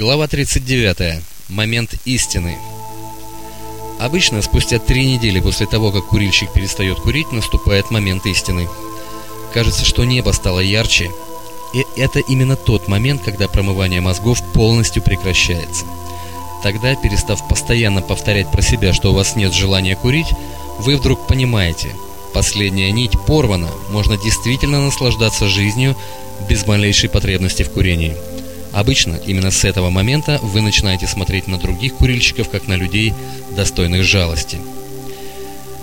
Глава 39. Момент истины. Обычно спустя три недели после того, как курильщик перестает курить, наступает момент истины. Кажется, что небо стало ярче, и это именно тот момент, когда промывание мозгов полностью прекращается. Тогда, перестав постоянно повторять про себя, что у вас нет желания курить, вы вдруг понимаете, последняя нить порвана, можно действительно наслаждаться жизнью без малейшей потребности в курении. Обычно именно с этого момента вы начинаете смотреть на других курильщиков как на людей, достойных жалости.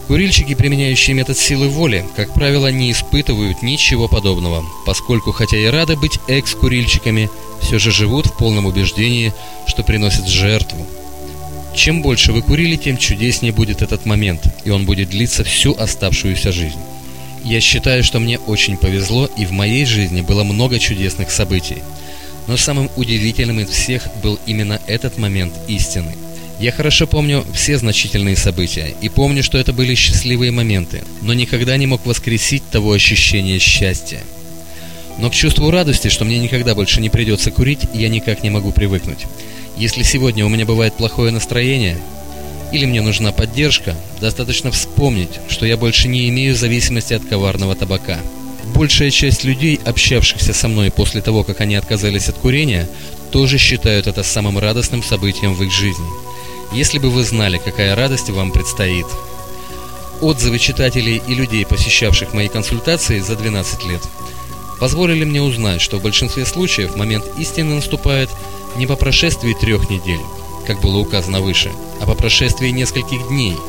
Курильщики, применяющие метод силы воли, как правило, не испытывают ничего подобного, поскольку, хотя и рады быть экс-курильщиками, все же живут в полном убеждении, что приносят жертву. Чем больше вы курили, тем чудеснее будет этот момент, и он будет длиться всю оставшуюся жизнь. Я считаю, что мне очень повезло, и в моей жизни было много чудесных событий – но самым удивительным из всех был именно этот момент истины. Я хорошо помню все значительные события и помню, что это были счастливые моменты, но никогда не мог воскресить того ощущения счастья. Но к чувству радости, что мне никогда больше не придется курить, я никак не могу привыкнуть. Если сегодня у меня бывает плохое настроение, или мне нужна поддержка, достаточно вспомнить, что я больше не имею зависимости от коварного табака – Большая часть людей, общавшихся со мной после того, как они отказались от курения, тоже считают это самым радостным событием в их жизни. Если бы вы знали, какая радость вам предстоит. Отзывы читателей и людей, посещавших мои консультации за 12 лет, позволили мне узнать, что в большинстве случаев момент истины наступает не по прошествии трех недель, как было указано выше, а по прошествии нескольких дней –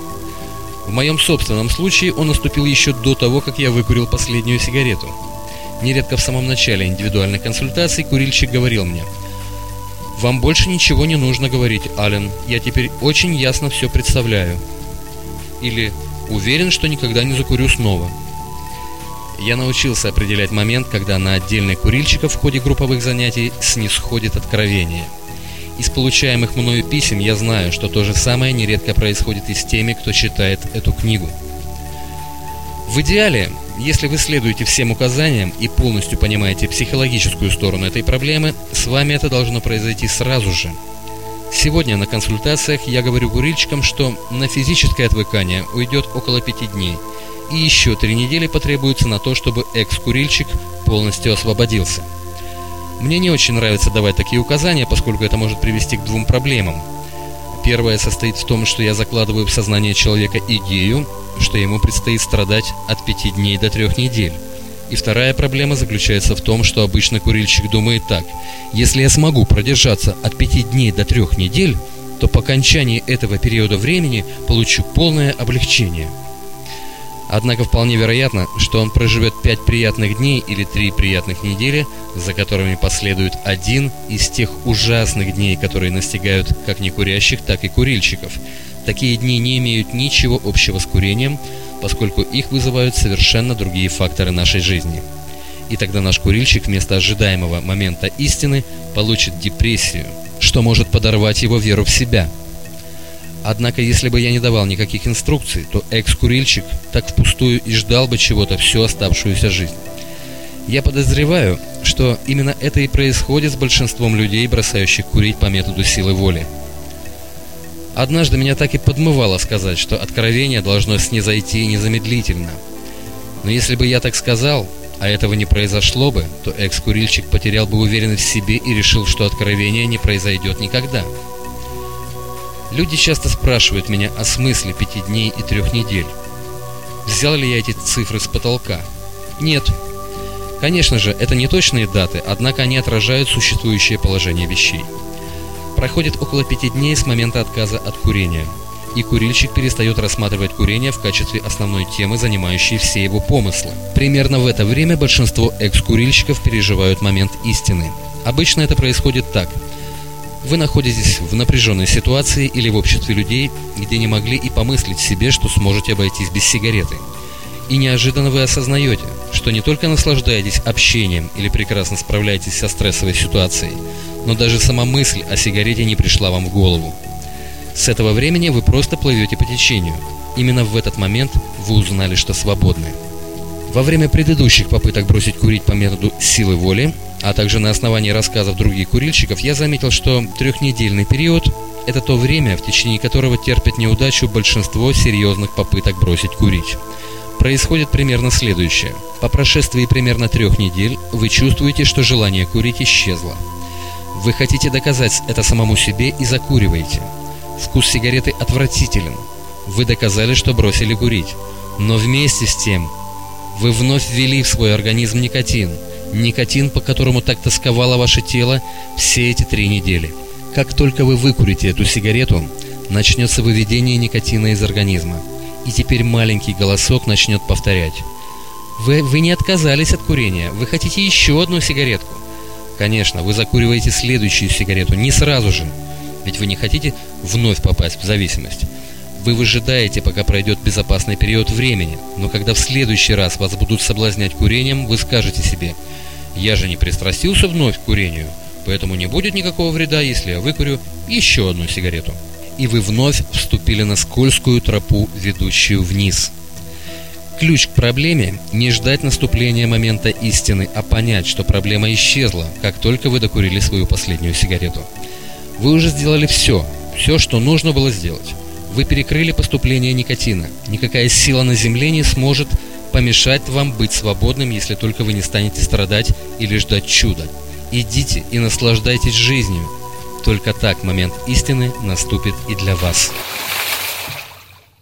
в моем собственном случае он наступил еще до того, как я выкурил последнюю сигарету. Нередко в самом начале индивидуальной консультации курильщик говорил мне «Вам больше ничего не нужно говорить, Ален, я теперь очень ясно все представляю». Или «Уверен, что никогда не закурю снова». Я научился определять момент, когда на отдельных курильщиков в ходе групповых занятий снисходит откровение – из получаемых мною писем я знаю, что то же самое нередко происходит и с теми, кто читает эту книгу. В идеале, если вы следуете всем указаниям и полностью понимаете психологическую сторону этой проблемы, с вами это должно произойти сразу же. Сегодня на консультациях я говорю курильщикам, что на физическое отвыкание уйдет около пяти дней, и еще три недели потребуется на то, чтобы экс-курильщик полностью освободился – мне не очень нравится давать такие указания, поскольку это может привести к двум проблемам. Первая состоит в том, что я закладываю в сознание человека идею, что ему предстоит страдать от пяти дней до трех недель. И вторая проблема заключается в том, что обычно курильщик думает так. Если я смогу продержаться от пяти дней до трех недель, то по окончании этого периода времени получу полное облегчение – Однако вполне вероятно, что он проживет пять приятных дней или три приятных недели, за которыми последует один из тех ужасных дней, которые настигают как некурящих, так и курильщиков. Такие дни не имеют ничего общего с курением, поскольку их вызывают совершенно другие факторы нашей жизни. И тогда наш курильщик вместо ожидаемого момента истины получит депрессию, что может подорвать его веру в себя – Однако, если бы я не давал никаких инструкций, то экс-курильщик так впустую и ждал бы чего-то всю оставшуюся жизнь. Я подозреваю, что именно это и происходит с большинством людей, бросающих курить по методу силы воли. Однажды меня так и подмывало сказать, что откровение должно снизойти незамедлительно. Но если бы я так сказал, а этого не произошло бы, то экс-курильщик потерял бы уверенность в себе и решил, что откровение не произойдет никогда. Люди часто спрашивают меня о смысле пяти дней и трех недель. Взял ли я эти цифры с потолка? Нет. Конечно же, это не точные даты, однако они отражают существующее положение вещей. Проходит около пяти дней с момента отказа от курения, и курильщик перестает рассматривать курение в качестве основной темы, занимающей все его помыслы. Примерно в это время большинство экс-курильщиков переживают момент истины. Обычно это происходит так – вы находитесь в напряженной ситуации или в обществе людей, где не могли и помыслить себе, что сможете обойтись без сигареты. И неожиданно вы осознаете, что не только наслаждаетесь общением или прекрасно справляетесь со стрессовой ситуацией, но даже сама мысль о сигарете не пришла вам в голову. С этого времени вы просто плывете по течению. Именно в этот момент вы узнали, что свободны. Во время предыдущих попыток бросить курить по методу силы воли а также на основании рассказов других курильщиков, я заметил, что трехнедельный период – это то время, в течение которого терпят неудачу большинство серьезных попыток бросить курить. Происходит примерно следующее. По прошествии примерно трех недель вы чувствуете, что желание курить исчезло. Вы хотите доказать это самому себе и закуриваете. Вкус сигареты отвратителен. Вы доказали, что бросили курить. Но вместе с тем вы вновь ввели в свой организм никотин. Никотин, по которому так тосковало ваше тело все эти три недели. Как только вы выкурите эту сигарету, начнется выведение никотина из организма. И теперь маленький голосок начнет повторять. Вы, вы не отказались от курения, вы хотите еще одну сигаретку. Конечно, вы закуриваете следующую сигарету не сразу же, ведь вы не хотите вновь попасть в зависимость. Вы выжидаете, пока пройдет безопасный период времени, но когда в следующий раз вас будут соблазнять курением, вы скажете себе «Я же не пристрастился вновь к курению, поэтому не будет никакого вреда, если я выкурю еще одну сигарету». И вы вновь вступили на скользкую тропу, ведущую вниз – Ключ к проблеме – не ждать наступления момента истины, а понять, что проблема исчезла, как только вы докурили свою последнюю сигарету. Вы уже сделали все, все, что нужно было сделать. Вы перекрыли поступление никотина. Никакая сила на Земле не сможет помешать вам быть свободным, если только вы не станете страдать или ждать чуда. Идите и наслаждайтесь жизнью. Только так момент истины наступит и для вас.